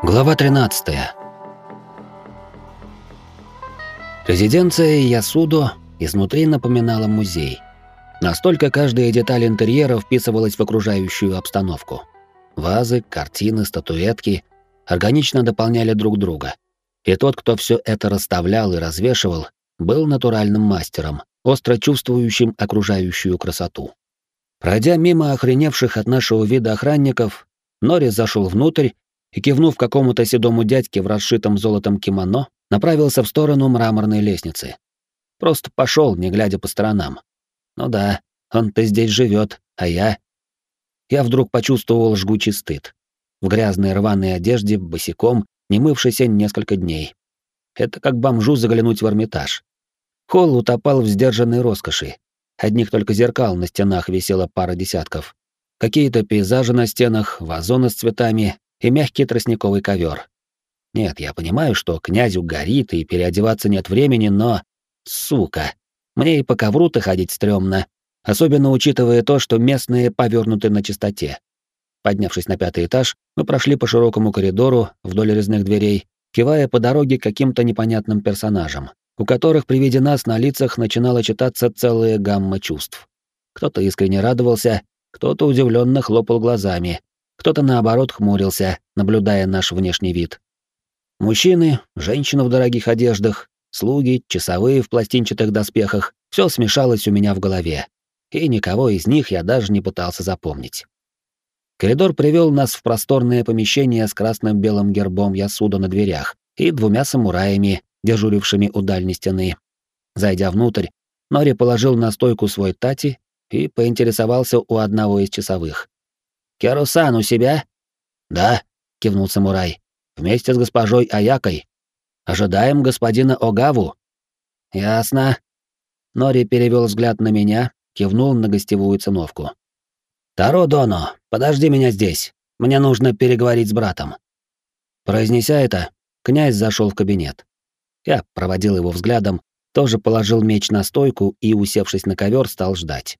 Глава 13. Резиденция Ясудо изнутри напоминала музей. Настолько каждая деталь интерьера вписывалась в окружающую обстановку. Вазы, картины, статуэтки органично дополняли друг друга. И тот, кто все это расставлял и развешивал, был натуральным мастером, остро чувствующим окружающую красоту. Пройдя мимо охреневших от нашего вида охранников, Нори зашел внутрь и, кивнув какому-то седому дядьке в расшитом золотом кимоно, направился в сторону мраморной лестницы. Просто пошел, не глядя по сторонам. Ну да, он-то здесь живет, а я... Я вдруг почувствовал жгучий стыд. В грязной рваной одежде, босиком, не мывшийся несколько дней. Это как бомжу заглянуть в Эрмитаж. Холл утопал в сдержанной роскоши. Одних только зеркал на стенах висело пара десятков. Какие-то пейзажи на стенах, вазоны с цветами, и мягкий тростниковый ковер. Нет, я понимаю, что князю горит и переодеваться нет времени, но... Сука! Мне и по ковру-то ходить стрёмно, особенно учитывая то, что местные повернуты на чистоте. Поднявшись на пятый этаж, мы прошли по широкому коридору вдоль резных дверей, кивая по дороге каким-то непонятным персонажам, у которых при виде нас на лицах начинала читаться целая гамма чувств. Кто-то искренне радовался, кто-то удивленно хлопал глазами, кто-то наоборот хмурился, наблюдая наш внешний вид. Мужчины, женщины в дорогих одеждах, слуги, часовые в пластинчатых доспехах — все смешалось у меня в голове, и никого из них я даже не пытался запомнить. Коридор привел нас в просторное помещение с красным белым гербом Ясуда на дверях и двумя самураями, дежурившими у дальней стены. Зайдя внутрь, Нори положил на стойку свой тати и поинтересовался у одного из часовых. Керусан у себя? Да, кивнул самурай. Вместе с госпожой Аякой. Ожидаем господина Огаву. Ясно. Нори перевел взгляд на меня, кивнул на гостевую циновку. Таро Доно, подожди меня здесь. Мне нужно переговорить с братом. Произнеся это, князь зашел в кабинет. Я проводил его взглядом, тоже положил меч на стойку и, усевшись на ковер, стал ждать.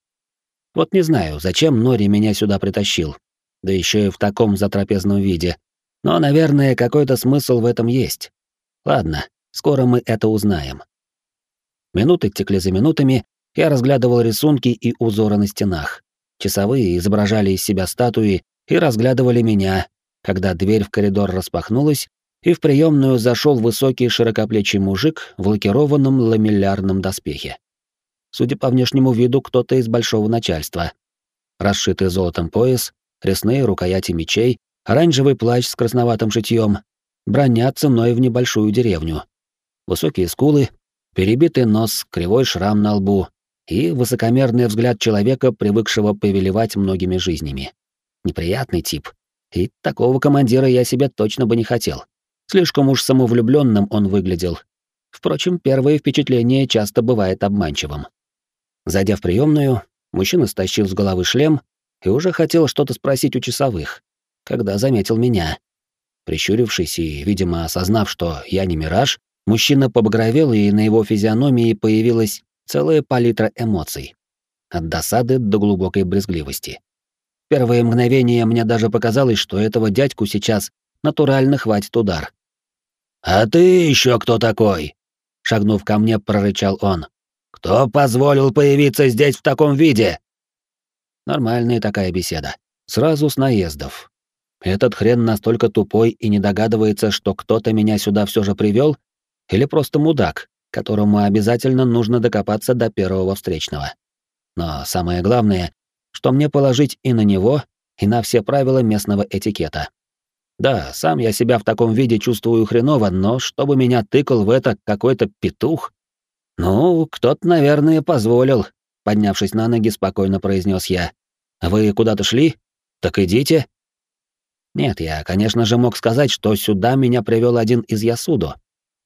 Вот не знаю, зачем Нори меня сюда притащил, да еще и в таком затрапезном виде. Но, наверное, какой-то смысл в этом есть. Ладно, скоро мы это узнаем. Минуты текли за минутами, я разглядывал рисунки и узоры на стенах. Часовые изображали из себя статуи и разглядывали меня, когда дверь в коридор распахнулась, и в приемную зашел высокий широкоплечий мужик в лакированном ламеллярном доспехе. Судя по внешнему виду, кто-то из большого начальства. Расшитый золотом пояс, резные рукояти мечей, оранжевый плащ с красноватым шитьем, броня ценой в небольшую деревню. Высокие скулы, перебитый нос, кривой шрам на лбу и высокомерный взгляд человека, привыкшего повелевать многими жизнями. Неприятный тип. И такого командира я себе точно бы не хотел. Слишком уж самовлюбленным он выглядел. Впрочем, первое впечатление часто бывает обманчивым. Зайдя в приемную, мужчина стащил с головы шлем и уже хотел что-то спросить у часовых, когда заметил меня. Прищурившись и, видимо, осознав, что я не мираж, мужчина побагровел, и на его физиономии появилась целая палитра эмоций. От досады до глубокой брезгливости. В первые мгновения мне даже показалось, что этого дядьку сейчас натурально хватит удар. «А ты еще кто такой?» Шагнув ко мне, прорычал он. «Кто позволил появиться здесь в таком виде?» Нормальная такая беседа. Сразу с наездов. Этот хрен настолько тупой и не догадывается, что кто-то меня сюда все же привел, или просто мудак, которому обязательно нужно докопаться до первого встречного. Но самое главное, что мне положить и на него, и на все правила местного этикета. Да, сам я себя в таком виде чувствую хреново, но чтобы меня тыкал в это какой-то петух... Ну, кто-то, наверное, позволил, поднявшись на ноги, спокойно произнес я. Вы куда-то шли? Так идите. Нет, я, конечно же, мог сказать, что сюда меня привел один из Ясудо.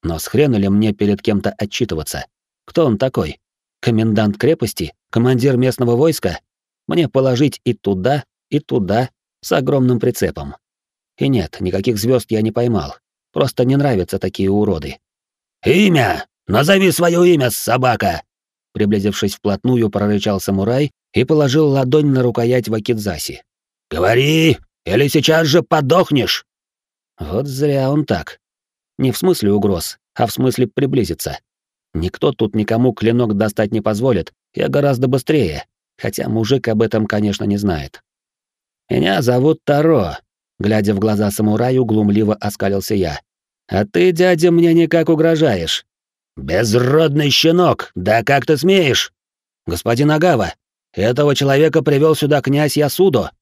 Но с хрена ли мне перед кем-то отчитываться? Кто он такой? Комендант крепости? Командир местного войска? Мне положить и туда, и туда, с огромным прицепом. И нет, никаких звезд я не поймал. Просто не нравятся такие уроды. «Имя! Назови свое имя, собака!» Приблизившись вплотную, прорычал самурай и положил ладонь на рукоять Вакидзаси. «Говори, или сейчас же подохнешь!» Вот зря он так. Не в смысле угроз, а в смысле приблизиться. Никто тут никому клинок достать не позволит, я гораздо быстрее, хотя мужик об этом, конечно, не знает. «Меня зовут Таро», — глядя в глаза самураю, глумливо оскалился я. «А ты, дядя, мне никак угрожаешь». «Безродный щенок! Да как ты смеешь?» «Господин Агава, этого человека привел сюда князь Ясудо!»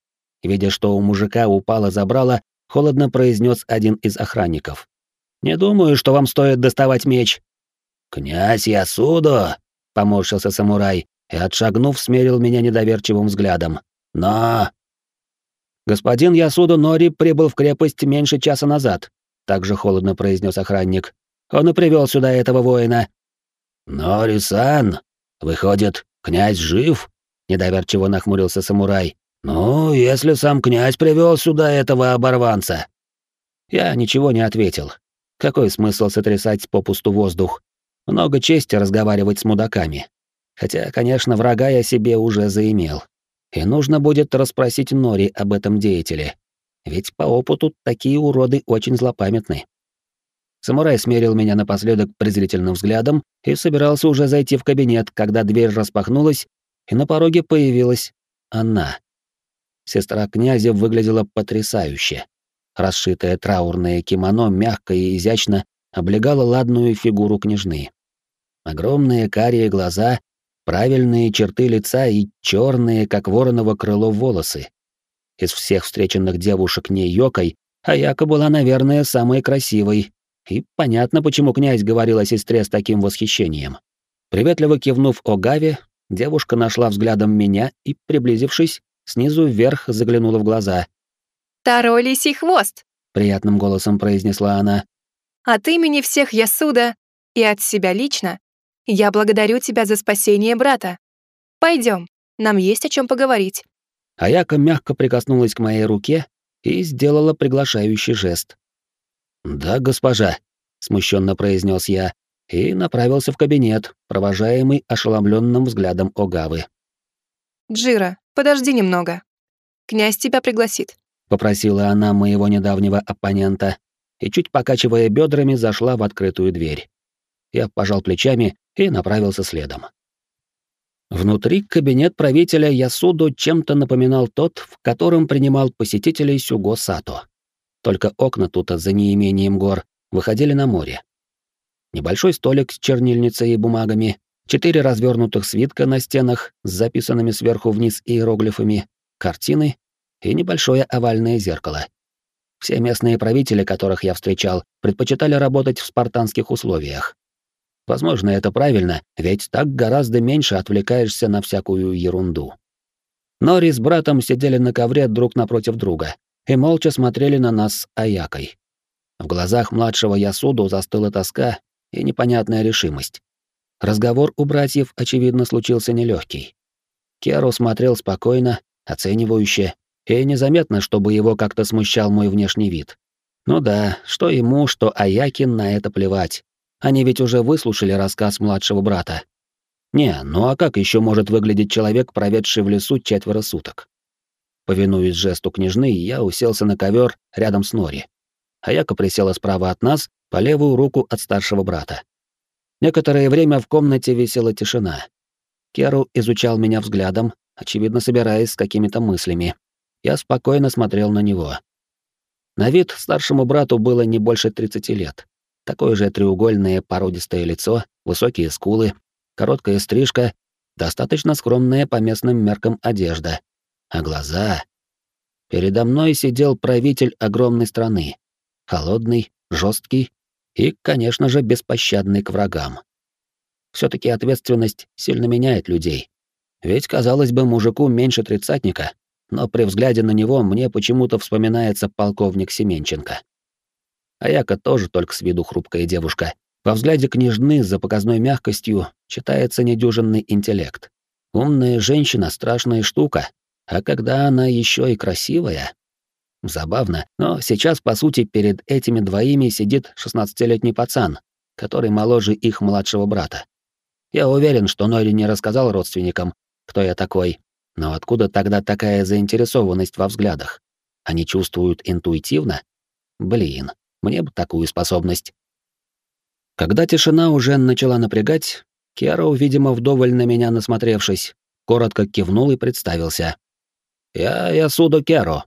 Видя, что у мужика упало забрало, холодно произнес один из охранников. «Не думаю, что вам стоит доставать меч». «Князь Ясудо!» — поморщился самурай и, отшагнув, смерил меня недоверчивым взглядом. «Но...» «Господин Ясудо Нори прибыл в крепость меньше часа назад», — также холодно произнес охранник. «Он и привел сюда этого воина». «Нори-сан, выходит, князь жив?» — недоверчиво нахмурился самурай. «Ну, если сам князь привел сюда этого оборванца». Я ничего не ответил. Какой смысл сотрясать попусту воздух? Много чести разговаривать с мудаками. Хотя, конечно, врага я себе уже заимел. И нужно будет расспросить Нори об этом деятеле. Ведь по опыту такие уроды очень злопамятны. Самурай смерил меня напоследок презрительным взглядом и собирался уже зайти в кабинет, когда дверь распахнулась, и на пороге появилась она. Сестра князя выглядела потрясающе. Расшитое траурное кимоно мягко и изящно облегало ладную фигуру княжны. Огромные карие глаза, правильные черты лица и черные, как вороново крыло, волосы. Из всех встреченных девушек не Йокой, Аяка была, наверное, самой красивой. И понятно, почему князь говорил о сестре с таким восхищением. Приветливо кивнув Огаве, девушка нашла взглядом меня и, приблизившись, снизу вверх заглянула в глаза. «Таро лисий хвост!» — приятным голосом произнесла она. «От имени всех Ясуда и от себя лично я благодарю тебя за спасение брата. Пойдем, нам есть о чем поговорить». Аяка мягко прикоснулась к моей руке и сделала приглашающий жест. «Да, госпожа», — смущенно произнес я и направился в кабинет, провожаемый ошеломленным взглядом Огавы. «Джира, подожди немного. Князь тебя пригласит», — попросила она моего недавнего оппонента и, чуть покачивая бедрами, зашла в открытую дверь. Я пожал плечами и направился следом. Внутри кабинет правителя Ясуду чем-то напоминал тот, в котором принимал посетителей Сюго Сато. Только окна тут, за неимением гор, выходили на море. Небольшой столик с чернильницей и бумагами, четыре развернутых свитка на стенах с записанными сверху вниз иероглифами, картины и небольшое овальное зеркало. Все местные правители, которых я встречал, предпочитали работать в спартанских условиях. Возможно, это правильно, ведь так гораздо меньше отвлекаешься на всякую ерунду. Нори с братом сидели на ковре друг напротив друга и молча смотрели на нас с Аякой. В глазах младшего Ясуду застыла тоска и непонятная решимость. Разговор у братьев, очевидно, случился нелегкий. Керу смотрел спокойно, оценивающе, и незаметно, чтобы его как-то смущал мой внешний вид. Ну да, что ему, что Аякин на это плевать. Они ведь уже выслушали рассказ младшего брата. Не, ну а как еще может выглядеть человек, проведший в лесу четверо суток? Повинуясь жесту княжны, я уселся на ковер рядом с Нори. Аяка присела справа от нас, по левую руку от старшего брата. Некоторое время в комнате висела тишина. Керу изучал меня взглядом, очевидно собираясь с какими-то мыслями. Я спокойно смотрел на него. На вид старшему брату было не больше 30 лет. Такое же треугольное породистое лицо, высокие скулы, короткая стрижка, достаточно скромная по местным меркам одежда. А глаза... Передо мной сидел правитель огромной страны. Холодный, жесткий и, конечно же, беспощадный к врагам. все таки ответственность сильно меняет людей. Ведь, казалось бы, мужику меньше тридцатника, но при взгляде на него мне почему-то вспоминается полковник Семенченко. Аяка тоже только с виду хрупкая девушка. Во взгляде княжны за показной мягкостью читается недюжинный интеллект. Умная женщина — страшная штука, а когда она еще и красивая... Забавно, но сейчас, по сути, перед этими двоими сидит шестнадцатилетний пацан, который моложе их младшего брата. Я уверен, что Нори не рассказал родственникам, кто я такой, но откуда тогда такая заинтересованность во взглядах? Они чувствуют интуитивно? Блин, мне бы такую способность. Когда тишина уже начала напрягать, Керо, видимо, вдоволь на меня насмотревшись, коротко кивнул и представился. «Я Ясудо Керо.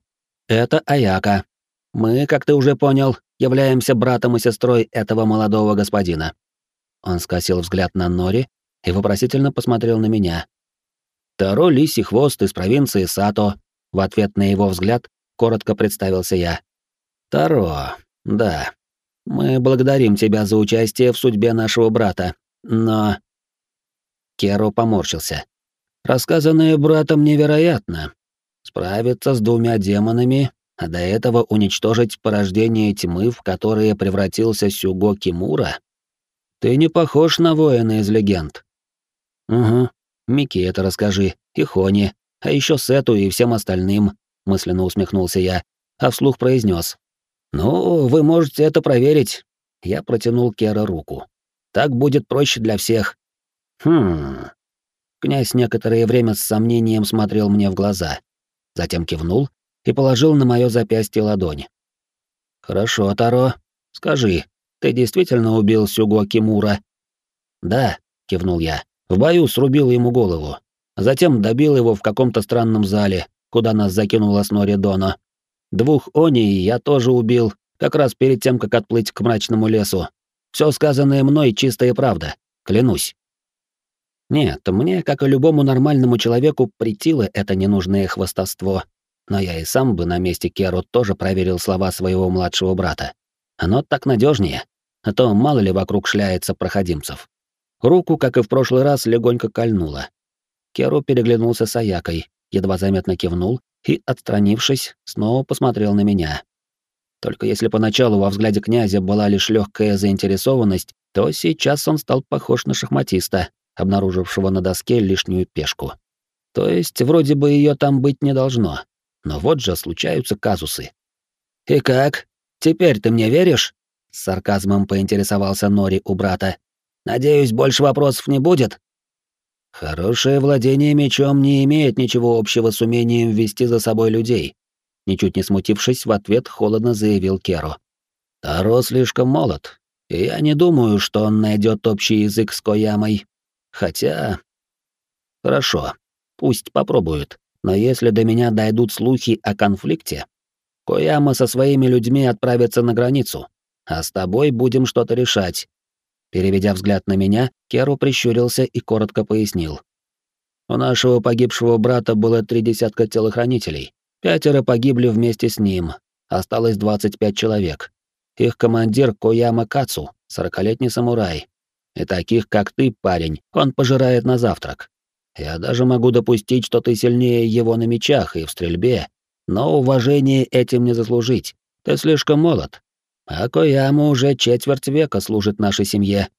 Это Аяка. Мы, как ты уже понял, являемся братом и сестрой этого молодого господина». Он скосил взгляд на Нори и вопросительно посмотрел на меня. «Таро Лисий Хвост из провинции Сато». В ответ на его взгляд коротко представился я. «Таро, да. Мы благодарим тебя за участие в судьбе нашего брата, но...» Керо поморщился. «Рассказанное братом невероятно. Справиться с двумя демонами, а до этого уничтожить порождение тьмы, в которое превратился Сюго Кимура? Ты не похож на воина из легенд». «Угу. Микки это расскажи, и а еще Сету и всем остальным», — мысленно усмехнулся я, а вслух произнес: «Ну, вы можете это проверить». Я протянул Кера руку. «Так будет проще для всех». «Хм...» Князь некоторое время с сомнением смотрел мне в глаза, затем кивнул и положил на мое запястье ладонь. «Хорошо, Таро. Скажи, ты действительно убил Сюго Кимура?» «Да», — кивнул я. «В бою срубил ему голову. Затем добил его в каком-то странном зале, куда нас закинула Снори Дона. Двух они я тоже убил, как раз перед тем, как отплыть к мрачному лесу. Все сказанное мной чистая правда, клянусь. Нет, мне, как и любому нормальному человеку, притило это ненужное хвастовство. Но я и сам бы на месте Керу тоже проверил слова своего младшего брата. Оно так надежнее, а то мало ли вокруг шляется проходимцев. Руку, как и в прошлый раз, легонько кольнуло. Керу переглянулся с Аякой, едва заметно кивнул и, отстранившись, снова посмотрел на меня. Только если поначалу во взгляде князя была лишь легкая заинтересованность, то сейчас он стал похож на шахматиста, обнаружившего на доске лишнюю пешку. То есть вроде бы ее там быть не должно, но вот же случаются казусы. «И как? Теперь ты мне веришь?» — с сарказмом поинтересовался Нори у брата. «Надеюсь, больше вопросов не будет?» Хорошее владение мечом не имеет ничего общего с умением вести за собой людей. Ничуть не смутившись, в ответ холодно заявил Керо. Таро слишком молод, и я не думаю, что он найдет общий язык с Коямой. Хотя... Хорошо, пусть попробует. Но если до меня дойдут слухи о конфликте, Кояма со своими людьми отправится на границу, а с тобой будем что-то решать, Переведя взгляд на меня, Керу прищурился и коротко пояснил. У нашего погибшего брата было три десятка телохранителей. Пятеро погибли вместе с ним. Осталось 25 человек. Их командир Кояма Кацу, сорокалетний самурай. И таких, как ты, парень, он пожирает на завтрак. Я даже могу допустить, что ты сильнее его на мечах и в стрельбе, но уважение этим не заслужить. Ты слишком молод, а Кояма уже четверть века служит нашей семье.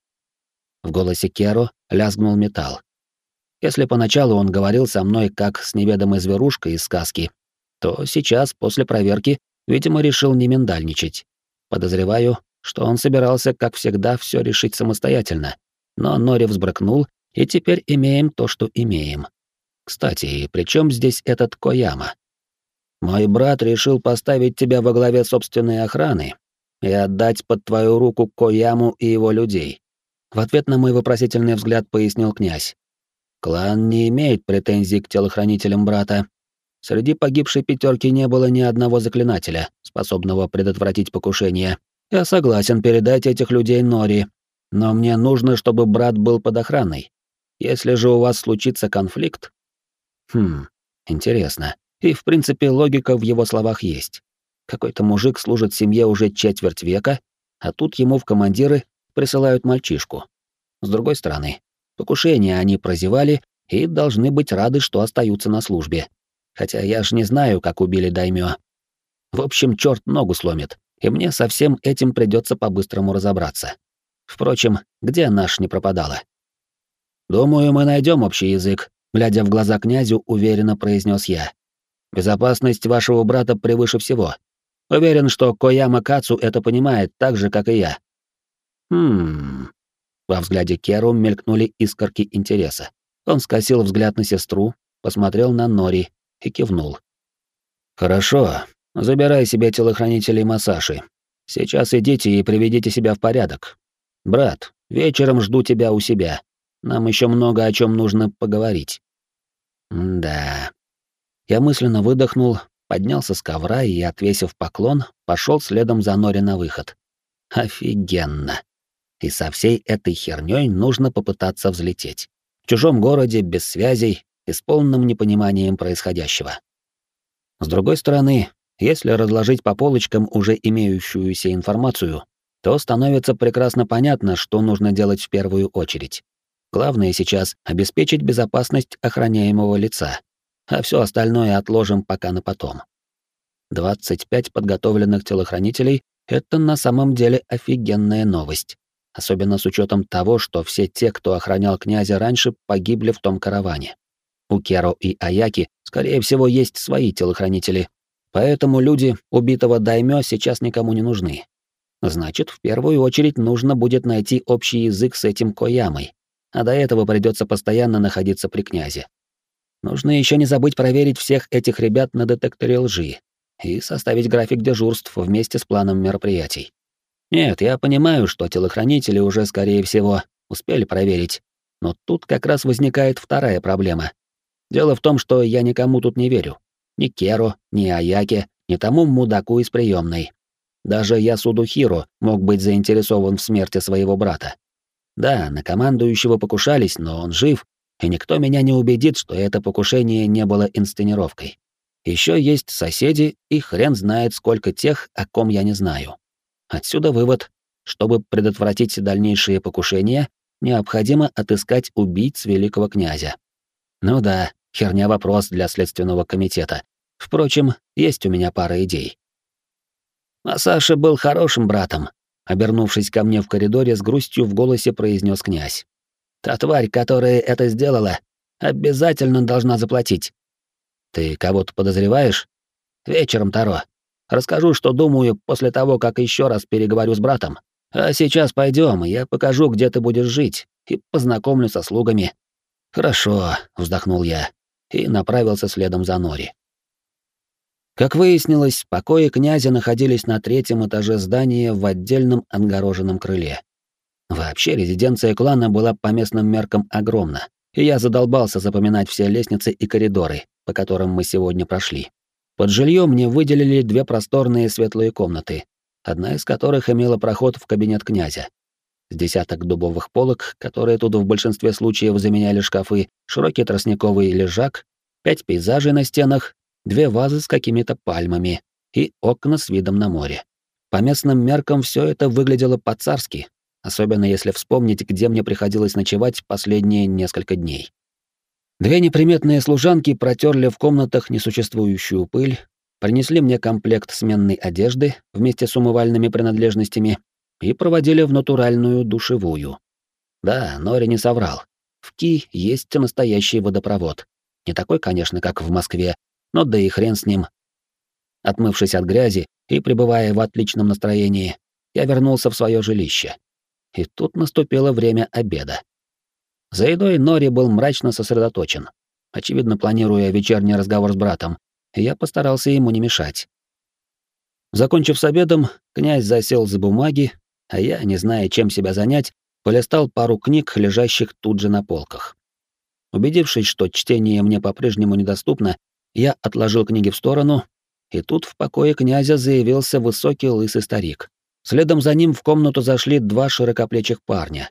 В голосе Керо лязгнул металл. Если поначалу он говорил со мной как с неведомой зверушкой из сказки, то сейчас, после проверки, видимо, решил не миндальничать. Подозреваю, что он собирался, как всегда, все решить самостоятельно. Но Нори взбрыкнул, и теперь имеем то, что имеем. Кстати, при чем здесь этот Кояма? Мой брат решил поставить тебя во главе собственной охраны, и отдать под твою руку Кояму и его людей. В ответ на мой вопросительный взгляд пояснил князь. Клан не имеет претензий к телохранителям брата. Среди погибшей пятерки не было ни одного заклинателя, способного предотвратить покушение. Я согласен передать этих людей Нори, но мне нужно, чтобы брат был под охраной. Если же у вас случится конфликт... Хм, интересно. И, в принципе, логика в его словах есть. Какой-то мужик служит семье уже четверть века, а тут ему в командиры присылают мальчишку. С другой стороны, покушения они прозевали и должны быть рады, что остаются на службе. Хотя я ж не знаю, как убили Даймё. В общем, черт ногу сломит, и мне со всем этим придется по-быстрому разобраться. Впрочем, где наш не пропадала? Думаю, мы найдем общий язык, глядя в глаза князю, уверенно произнес я. Безопасность вашего брата превыше всего. Уверен, что Кояма Кацу это понимает так же, как и я. Хм. Во взгляде Керу мелькнули искорки интереса. Он скосил взгляд на сестру, посмотрел на Нори и кивнул. Хорошо. Забирай себе телохранителей Масаши. Сейчас идите и приведите себя в порядок. Брат, вечером жду тебя у себя. Нам еще много о чем нужно поговорить. Да. Я мысленно выдохнул, поднялся с ковра и, отвесив поклон, пошел следом за Нори на выход. Офигенно. И со всей этой херней нужно попытаться взлететь. В чужом городе, без связей и с полным непониманием происходящего. С другой стороны, если разложить по полочкам уже имеющуюся информацию, то становится прекрасно понятно, что нужно делать в первую очередь. Главное сейчас — обеспечить безопасность охраняемого лица, а все остальное отложим пока на потом. 25 подготовленных телохранителей — это на самом деле офигенная новость, особенно с учетом того, что все те, кто охранял князя раньше, погибли в том караване. У Керо и Аяки, скорее всего, есть свои телохранители, поэтому люди убитого даймё сейчас никому не нужны. Значит, в первую очередь нужно будет найти общий язык с этим Коямой, а до этого придется постоянно находиться при князе. Нужно еще не забыть проверить всех этих ребят на детекторе лжи и составить график дежурств вместе с планом мероприятий. Нет, я понимаю, что телохранители уже, скорее всего, успели проверить, но тут как раз возникает вторая проблема. Дело в том, что я никому тут не верю. Ни Керу, ни Аяке, ни тому мудаку из приемной. Даже Ясуду Хиро мог быть заинтересован в смерти своего брата. Да, на командующего покушались, но он жив, и никто меня не убедит, что это покушение не было инсценировкой. Еще есть соседи, и хрен знает, сколько тех, о ком я не знаю. Отсюда вывод. Чтобы предотвратить дальнейшие покушения, необходимо отыскать убийц великого князя. Ну да, херня вопрос для следственного комитета. Впрочем, есть у меня пара идей. А Саша был хорошим братом, обернувшись ко мне в коридоре с грустью в голосе произнес князь. Та тварь, которая это сделала, обязательно должна заплатить. Ты кого-то подозреваешь? Вечером, Таро. Расскажу, что думаю после того, как еще раз переговорю с братом. А сейчас пойдем, я покажу, где ты будешь жить, и познакомлю со слугами. Хорошо, вздохнул я и направился следом за Нори. Как выяснилось, покои князя находились на третьем этаже здания в отдельном отгороженном крыле. Вообще, резиденция клана была по местным меркам огромна, и я задолбался запоминать все лестницы и коридоры, по которым мы сегодня прошли. Под жильем мне выделили две просторные светлые комнаты, одна из которых имела проход в кабинет князя. С десяток дубовых полок, которые тут в большинстве случаев заменяли шкафы, широкий тростниковый лежак, пять пейзажей на стенах, две вазы с какими-то пальмами и окна с видом на море. По местным меркам все это выглядело по-царски, особенно если вспомнить, где мне приходилось ночевать последние несколько дней. Две неприметные служанки протерли в комнатах несуществующую пыль, принесли мне комплект сменной одежды вместе с умывальными принадлежностями и проводили в натуральную душевую. Да, Нори не соврал. В Ки есть настоящий водопровод. Не такой, конечно, как в Москве, но да и хрен с ним. Отмывшись от грязи и пребывая в отличном настроении, я вернулся в свое жилище. И тут наступило время обеда. За едой Нори был мрачно сосредоточен, очевидно, планируя вечерний разговор с братом, я постарался ему не мешать. Закончив с обедом, князь засел за бумаги, а я, не зная, чем себя занять, полистал пару книг, лежащих тут же на полках. Убедившись, что чтение мне по-прежнему недоступно, я отложил книги в сторону, и тут в покое князя заявился высокий лысый старик. Следом за ним в комнату зашли два широкоплечих парня.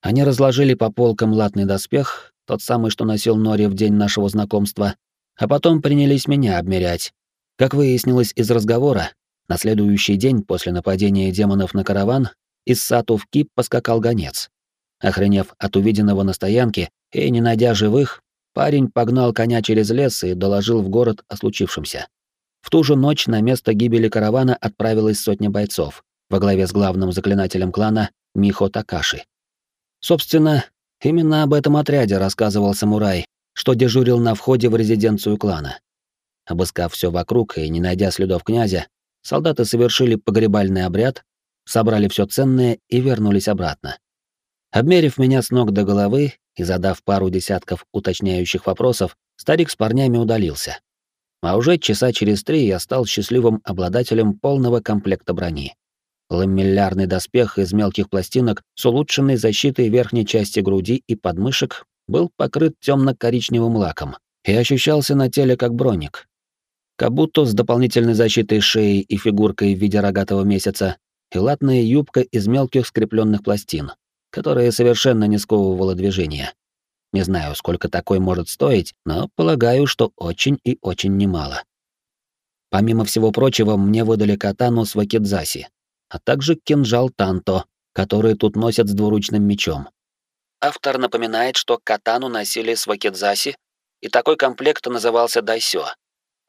Они разложили по полкам латный доспех, тот самый, что носил Нори в день нашего знакомства, а потом принялись меня обмерять. Как выяснилось из разговора, на следующий день после нападения демонов на караван из Сату в Кип поскакал гонец. Охренев от увиденного на стоянке и не найдя живых, парень погнал коня через лес и доложил в город о случившемся. В ту же ночь на место гибели каравана отправилась сотня бойцов, во главе с главным заклинателем клана Михо Такаши. Собственно, именно об этом отряде рассказывал самурай, что дежурил на входе в резиденцию клана. Обыскав все вокруг и не найдя следов князя, солдаты совершили погребальный обряд, собрали все ценное и вернулись обратно. Обмерив меня с ног до головы и задав пару десятков уточняющих вопросов, старик с парнями удалился. А уже часа через три я стал счастливым обладателем полного комплекта брони. Ламеллярный доспех из мелких пластинок с улучшенной защитой верхней части груди и подмышек был покрыт темно-коричневым лаком и ощущался на теле как броник. Кабуто с дополнительной защитой шеи и фигуркой в виде рогатого месяца и латная юбка из мелких скрепленных пластин, которая совершенно не сковывала движение. Не знаю, сколько такой может стоить, но полагаю, что очень и очень немало. Помимо всего прочего, мне выдали катану с вакидзаси, а также кинжал Танто, который тут носят с двуручным мечом. Автор напоминает, что катану носили с вакидзаси, и такой комплект назывался дайсё.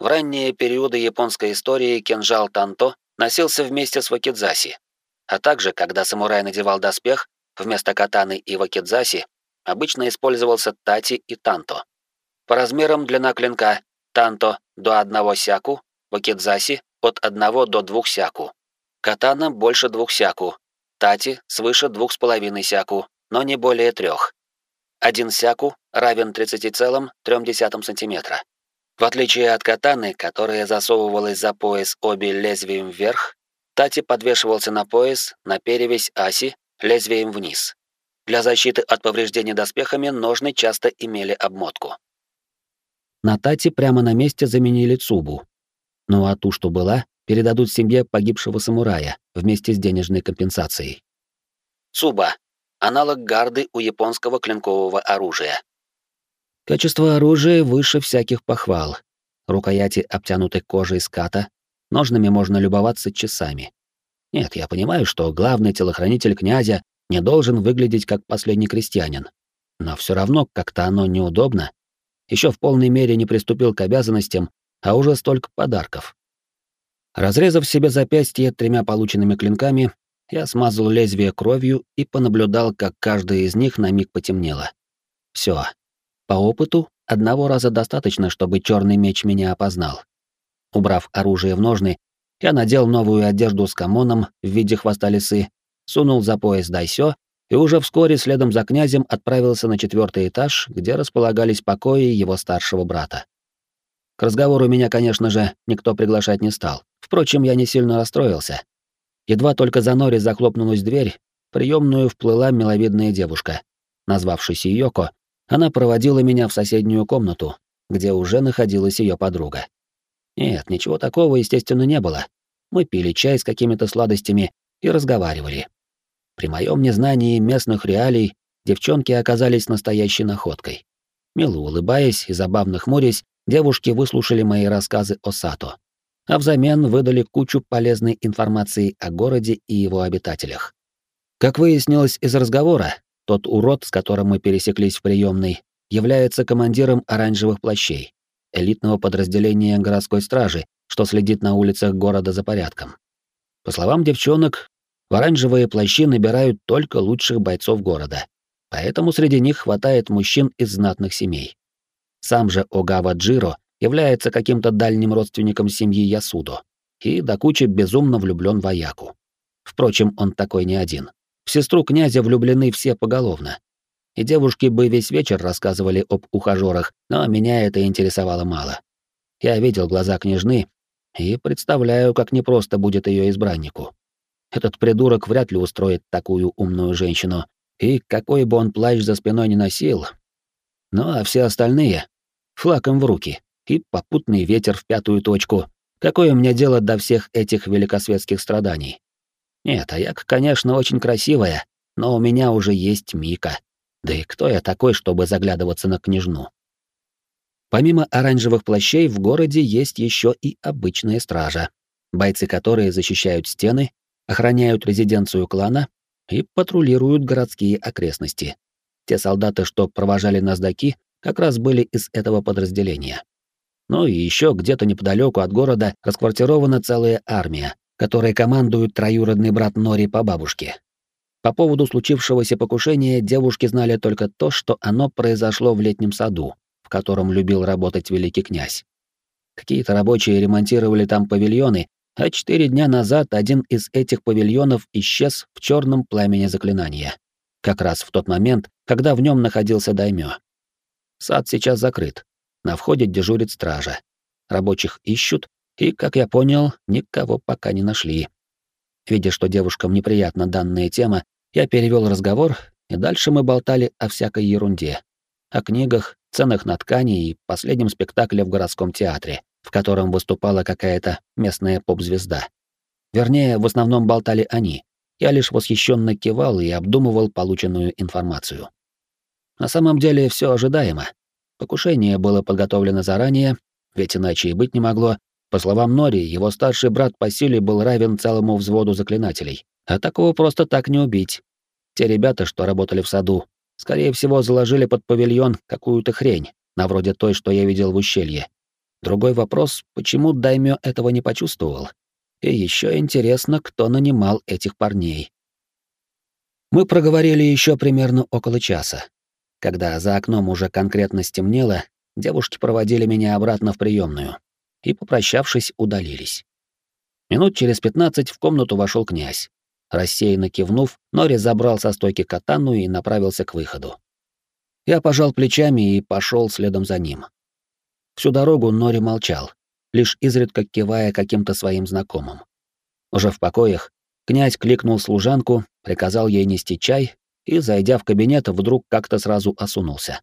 В ранние периоды японской истории кинжал Танто носился вместе с вакидзаси, а также, когда самурай надевал доспех, вместо катаны и вакидзаси обычно использовался тати и танто. По размерам длина клинка танто до одного сяку, вакидзаси от одного до двух сяку. Катана больше двух сяку, тати свыше двух с половиной сяку, но не более трех. Один сяку равен 30,3 см. В отличие от катаны, которая засовывалась за пояс обе лезвием вверх, тати подвешивался на пояс, на перевесь аси, лезвием вниз. Для защиты от повреждений доспехами ножны часто имели обмотку. На тати прямо на месте заменили цубу. Ну а ту, что была, передадут семье погибшего самурая вместе с денежной компенсацией. Цуба — аналог гарды у японского клинкового оружия. Качество оружия выше всяких похвал. Рукояти обтянуты кожей ската, ножными можно любоваться часами. Нет, я понимаю, что главный телохранитель князя не должен выглядеть как последний крестьянин. Но все равно как-то оно неудобно. Еще в полной мере не приступил к обязанностям, а уже столько подарков. Разрезав себе запястье тремя полученными клинками, я смазал лезвие кровью и понаблюдал, как каждая из них на миг потемнело. Все. По опыту, одного раза достаточно, чтобы черный меч меня опознал. Убрав оружие в ножны, я надел новую одежду с камоном в виде хвоста лисы, сунул за пояс дайсё и уже вскоре следом за князем отправился на четвертый этаж, где располагались покои его старшего брата. К разговору меня, конечно же, никто приглашать не стал. Впрочем, я не сильно расстроился. Едва только за Нори захлопнулась дверь, приемную вплыла миловидная девушка. Назвавшись Йоко, она проводила меня в соседнюю комнату, где уже находилась ее подруга. Нет, ничего такого, естественно, не было. Мы пили чай с какими-то сладостями и разговаривали. При моем незнании местных реалий девчонки оказались настоящей находкой. Мило улыбаясь и забавно хмурясь, девушки выслушали мои рассказы о Сато а взамен выдали кучу полезной информации о городе и его обитателях. Как выяснилось из разговора, тот урод, с которым мы пересеклись в приемной, является командиром оранжевых плащей, элитного подразделения городской стражи, что следит на улицах города за порядком. По словам девчонок, в оранжевые плащи набирают только лучших бойцов города, поэтому среди них хватает мужчин из знатных семей. Сам же Огава Джиро является каким-то дальним родственником семьи Ясудо и до кучи безумно влюблен в Аяку. Впрочем, он такой не один. В сестру князя влюблены все поголовно. И девушки бы весь вечер рассказывали об ухажерах, но меня это интересовало мало. Я видел глаза княжны и представляю, как непросто будет ее избраннику. Этот придурок вряд ли устроит такую умную женщину, и какой бы он плащ за спиной не носил. Ну а все остальные — флаком в руки и попутный ветер в пятую точку. Какое мне дело до всех этих великосветских страданий? Нет, Аяк, конечно, очень красивая, но у меня уже есть Мика. Да и кто я такой, чтобы заглядываться на княжну? Помимо оранжевых плащей в городе есть еще и обычная стража, бойцы которые защищают стены, охраняют резиденцию клана и патрулируют городские окрестности. Те солдаты, что провожали нас до Ки, как раз были из этого подразделения. Ну и еще где-то неподалеку от города расквартирована целая армия, которой командует троюродный брат Нори по бабушке. По поводу случившегося покушения девушки знали только то, что оно произошло в летнем саду, в котором любил работать великий князь. Какие-то рабочие ремонтировали там павильоны, а четыре дня назад один из этих павильонов исчез в черном пламени заклинания. Как раз в тот момент, когда в нем находился даймё. Сад сейчас закрыт, на входе дежурит стража. Рабочих ищут, и, как я понял, никого пока не нашли. Видя, что девушкам неприятна данная тема, я перевел разговор, и дальше мы болтали о всякой ерунде. О книгах, ценах на ткани и последнем спектакле в городском театре, в котором выступала какая-то местная поп-звезда. Вернее, в основном болтали они. Я лишь восхищенно кивал и обдумывал полученную информацию. На самом деле все ожидаемо. Покушение было подготовлено заранее, ведь иначе и быть не могло. По словам Нори, его старший брат по силе был равен целому взводу заклинателей. А такого просто так не убить. Те ребята, что работали в саду, скорее всего, заложили под павильон какую-то хрень, на вроде той, что я видел в ущелье. Другой вопрос, почему Даймё этого не почувствовал? И еще интересно, кто нанимал этих парней. Мы проговорили еще примерно около часа. Когда за окном уже конкретно стемнело, девушки проводили меня обратно в приемную и, попрощавшись, удалились. Минут через пятнадцать в комнату вошел князь. Рассеянно кивнув, Нори забрал со стойки катану и направился к выходу. Я пожал плечами и пошел следом за ним. Всю дорогу Нори молчал, лишь изредка кивая каким-то своим знакомым. Уже в покоях князь кликнул служанку, приказал ей нести чай и, зайдя в кабинет, вдруг как-то сразу осунулся.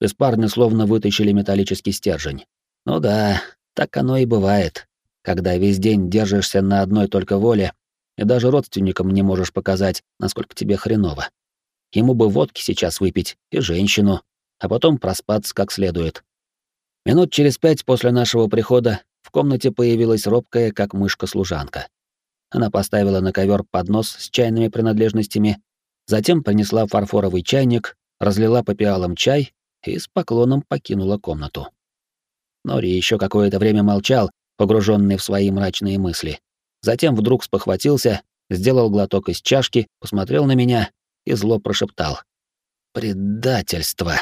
Из парня словно вытащили металлический стержень. Ну да, так оно и бывает, когда весь день держишься на одной только воле и даже родственникам не можешь показать, насколько тебе хреново. Ему бы водки сейчас выпить и женщину, а потом проспаться как следует. Минут через пять после нашего прихода в комнате появилась робкая, как мышка-служанка. Она поставила на ковер поднос с чайными принадлежностями, затем принесла фарфоровый чайник, разлила по пиалам чай и с поклоном покинула комнату. Нори еще какое-то время молчал, погруженный в свои мрачные мысли. Затем вдруг спохватился, сделал глоток из чашки, посмотрел на меня и зло прошептал. «Предательство!»